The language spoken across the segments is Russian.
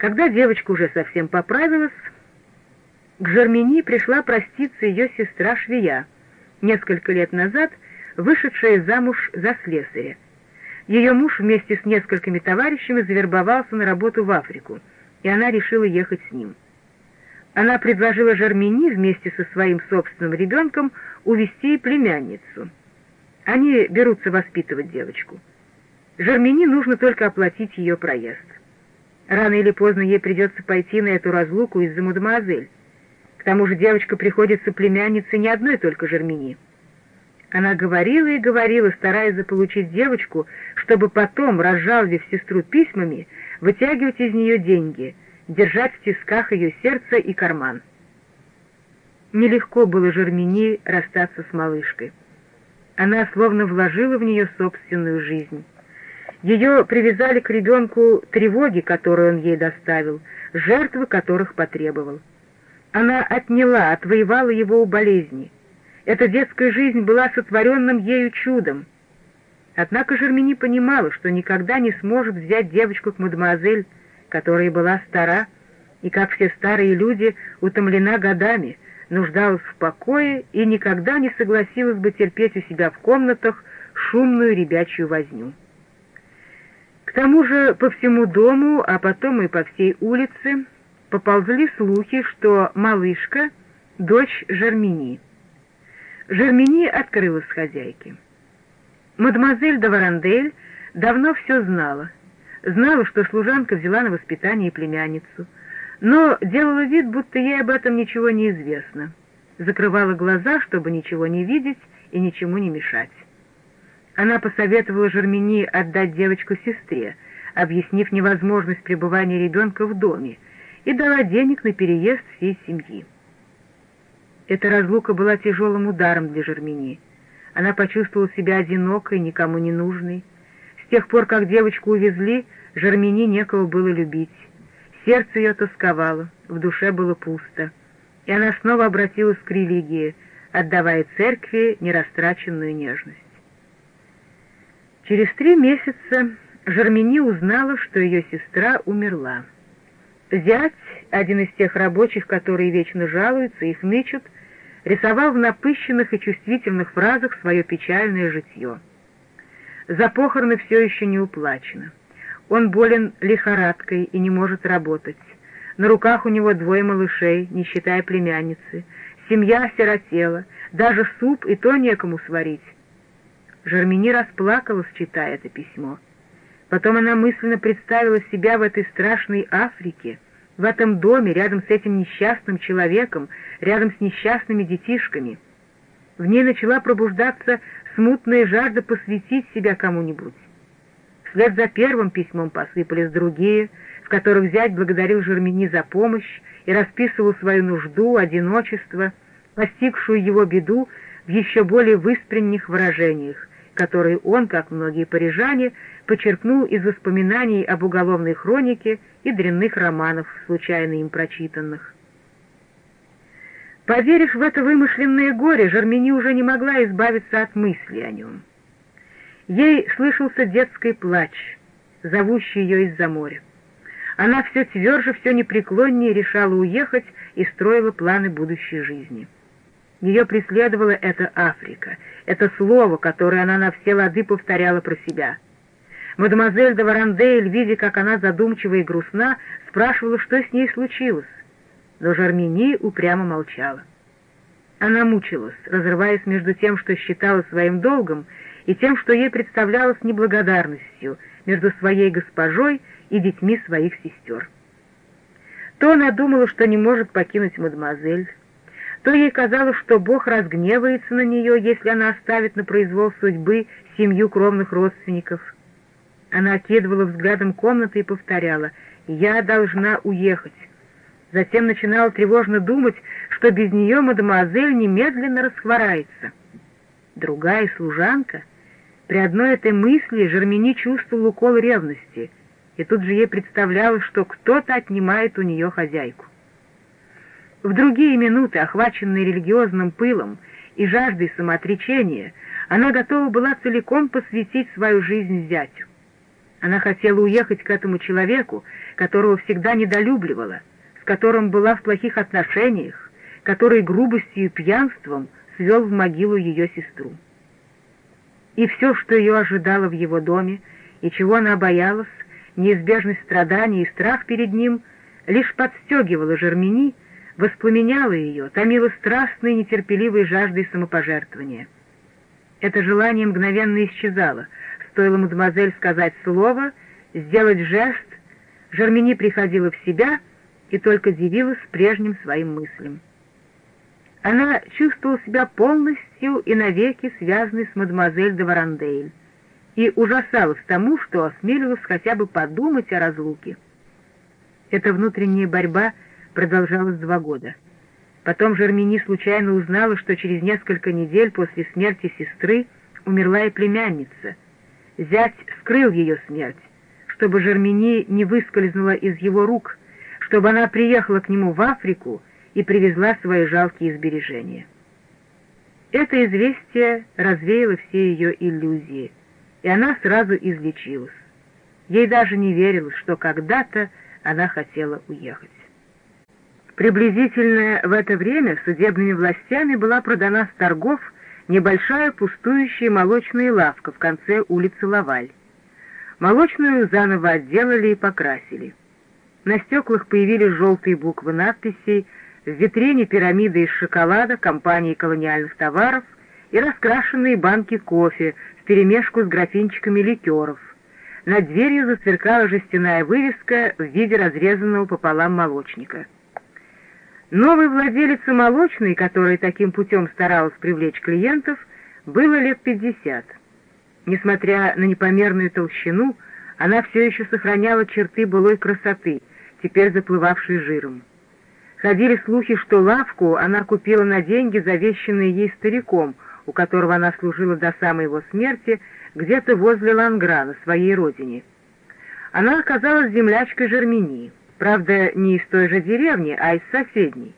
Когда девочка уже совсем поправилась, к Жермени пришла проститься ее сестра Швея, несколько лет назад вышедшая замуж за слесаря. Ее муж вместе с несколькими товарищами завербовался на работу в Африку, и она решила ехать с ним. Она предложила Жермени вместе со своим собственным ребенком увезти племянницу. Они берутся воспитывать девочку. Жермени нужно только оплатить ее проезд. Рано или поздно ей придется пойти на эту разлуку из-за мадемуазель. К тому же девочка приходится племянницей не одной только Жермени. Она говорила и говорила, стараясь заполучить девочку, чтобы потом, разжаловав сестру письмами, вытягивать из нее деньги, держать в тисках ее сердце и карман. Нелегко было Жермени расстаться с малышкой. Она словно вложила в нее собственную жизнь. Ее привязали к ребенку тревоги, которые он ей доставил, жертвы которых потребовал. Она отняла, отвоевала его у болезни. Эта детская жизнь была сотворенным ею чудом. Однако Жермени понимала, что никогда не сможет взять девочку к мадемуазель, которая была стара, и, как все старые люди, утомлена годами, нуждалась в покое и никогда не согласилась бы терпеть у себя в комнатах шумную ребячью возню. К тому же по всему дому, а потом и по всей улице, поползли слухи, что малышка — дочь Жермени. Жермени открылась хозяйке. Мадемуазель де Варандель давно все знала. Знала, что служанка взяла на воспитание племянницу, но делала вид, будто ей об этом ничего не известно. Закрывала глаза, чтобы ничего не видеть и ничему не мешать. Она посоветовала Жермени отдать девочку сестре, объяснив невозможность пребывания ребенка в доме, и дала денег на переезд всей семьи. Эта разлука была тяжелым ударом для Жермени. Она почувствовала себя одинокой, никому не нужной. С тех пор, как девочку увезли, Жермени некого было любить. Сердце ее тосковало, в душе было пусто. И она снова обратилась к религии, отдавая церкви нерастраченную нежность. Через три месяца Жермени узнала, что ее сестра умерла. Зять, один из тех рабочих, которые вечно жалуются и хнычут, рисовал в напыщенных и чувствительных фразах свое печальное житье. За похороны все еще не уплачено. Он болен лихорадкой и не может работать. На руках у него двое малышей, не считая племянницы. Семья осиротела, даже суп и то некому сварить. Жермени расплакалась, читая это письмо. Потом она мысленно представила себя в этой страшной Африке — в этом доме, рядом с этим несчастным человеком, рядом с несчастными детишками. В ней начала пробуждаться смутная жажда посвятить себя кому-нибудь. Вслед за первым письмом посыпались другие, в которых зять благодарил Жермени за помощь и расписывал свою нужду, одиночество, постигшую его беду в еще более выспренних выражениях, которые он, как многие парижане, почерпнул из воспоминаний об уголовной хронике и дрянных романов, случайно им прочитанных. Поверив в это вымышленное горе, Жермени уже не могла избавиться от мысли о нем. Ей слышался детский плач, зовущий ее из-за моря. Она все тверже, все непреклоннее решала уехать и строила планы будущей жизни. Ее преследовала эта Африка, это слово, которое она на все лады повторяла про себя — Мадемуазель де Варандель, видя, как она задумчива и грустна, спрашивала, что с ней случилось. Но Жармини упрямо молчала. Она мучилась, разрываясь между тем, что считала своим долгом, и тем, что ей представлялось неблагодарностью между своей госпожой и детьми своих сестер. То она думала, что не может покинуть мадемуазель, то ей казалось, что Бог разгневается на нее, если она оставит на произвол судьбы семью кровных родственников — она окидывала взглядом комнаты и повторяла «Я должна уехать». Затем начинала тревожно думать, что без нее мадемуазель немедленно расхворается. Другая служанка, при одной этой мысли Жермени чувствовал укол ревности, и тут же ей представлялось, что кто-то отнимает у нее хозяйку. В другие минуты, охваченные религиозным пылом и жаждой самоотречения, она готова была целиком посвятить свою жизнь зятю. Она хотела уехать к этому человеку, которого всегда недолюбливала, с которым была в плохих отношениях, который грубостью и пьянством свел в могилу ее сестру. И все, что ее ожидало в его доме, и чего она боялась, неизбежность страданий и страх перед ним, лишь подстегивало Жермени, воспламеняло ее, томило страстной нетерпеливой жаждой самопожертвования. Это желание мгновенно исчезало. Стоило мадемуазель сказать слово, сделать жест, Жермени приходила в себя и только дивилась прежним своим мыслям. Она чувствовала себя полностью и навеки связанной с мадемуазель де Варандейль и ужасалась тому, что осмелилась хотя бы подумать о разлуке. Эта внутренняя борьба продолжалась два года. Потом Жермени случайно узнала, что через несколько недель после смерти сестры умерла и племянница. Зять скрыл ее смерть, чтобы Жермени не выскользнула из его рук, чтобы она приехала к нему в Африку и привезла свои жалкие сбережения. Это известие развеяло все ее иллюзии, и она сразу излечилась. Ей даже не верилось, что когда-то она хотела уехать. Приблизительно в это время судебными властями была продана с торгов небольшая пустующая молочная лавка в конце улицы Лаваль. Молочную заново отделали и покрасили. На стеклах появились желтые буквы надписей в витрине пирамиды из шоколада компании колониальных товаров и раскрашенные банки кофе вперемешку с графинчиками ликеров. Над дверью засверкала жестяная вывеска в виде разрезанного пополам молочника. Новой владелице молочной, которая таким путем старалась привлечь клиентов, было лет пятьдесят. Несмотря на непомерную толщину, она все еще сохраняла черты былой красоты, теперь заплывавшей жиром. Ходили слухи, что лавку она купила на деньги, завещанные ей стариком, у которого она служила до самой его смерти, где-то возле Ланграна, своей родине. Она оказалась землячкой Жермени, правда, не из той же деревни, а из соседней.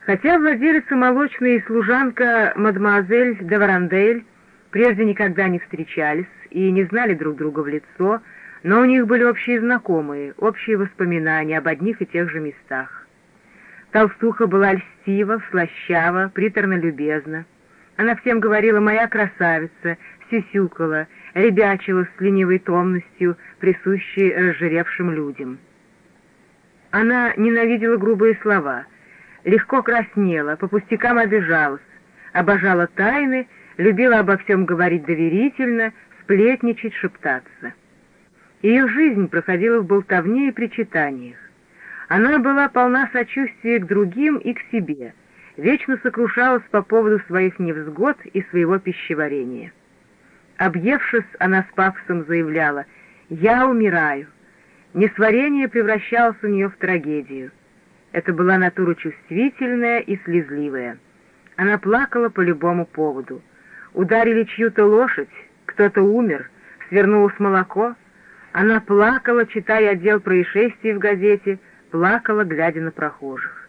Хотя владелица молочной и служанка мадемуазель де Варандель прежде никогда не встречались и не знали друг друга в лицо, но у них были общие знакомые, общие воспоминания об одних и тех же местах. Толстуха была льстива, слащава, приторно-любезна. Она всем говорила «моя красавица», сюсюкала, ребячила с ленивой томностью, присущей разжиревшим людям. Она ненавидела грубые слова, легко краснела, по пустякам обижалась, обожала тайны, любила обо всем говорить доверительно, сплетничать, шептаться. Ее жизнь проходила в болтовне и причитаниях. Она была полна сочувствия к другим и к себе, вечно сокрушалась по поводу своих невзгод и своего пищеварения. Объевшись, она с пафосом заявляла «Я умираю». Несварение превращалось у нее в трагедию. Это была натура чувствительная и слезливая. Она плакала по любому поводу. Ударили чью-то лошадь, кто-то умер, свернулось молоко. Она плакала, читая отдел происшествий в газете — плакала, глядя на прохожих.